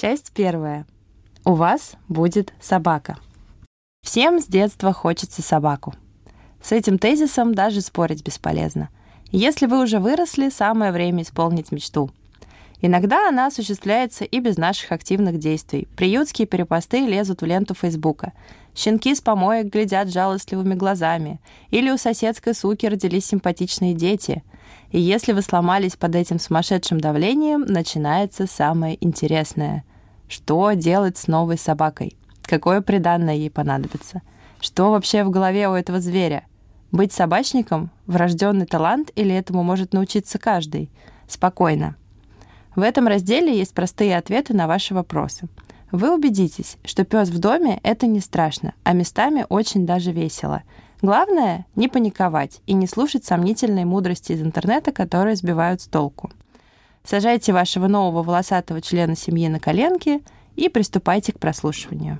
Часть первая. У вас будет собака. Всем с детства хочется собаку. С этим тезисом даже спорить бесполезно. Если вы уже выросли, самое время исполнить мечту. Иногда она осуществляется и без наших активных действий. Приютские перепосты лезут в ленту Фейсбука. Щенки с помоек глядят жалостливыми глазами. Или у соседской суки родились симпатичные дети. И если вы сломались под этим сумасшедшим давлением, начинается самое интересное. Что делать с новой собакой? Какое приданное ей понадобится? Что вообще в голове у этого зверя? Быть собачником – врожденный талант или этому может научиться каждый? Спокойно. В этом разделе есть простые ответы на ваши вопросы. Вы убедитесь, что пес в доме – это не страшно, а местами очень даже весело. Главное – не паниковать и не слушать сомнительные мудрости из интернета, которые сбивают с толку. Сажайте вашего нового волосатого члена семьи на коленки и приступайте к прослушиванию.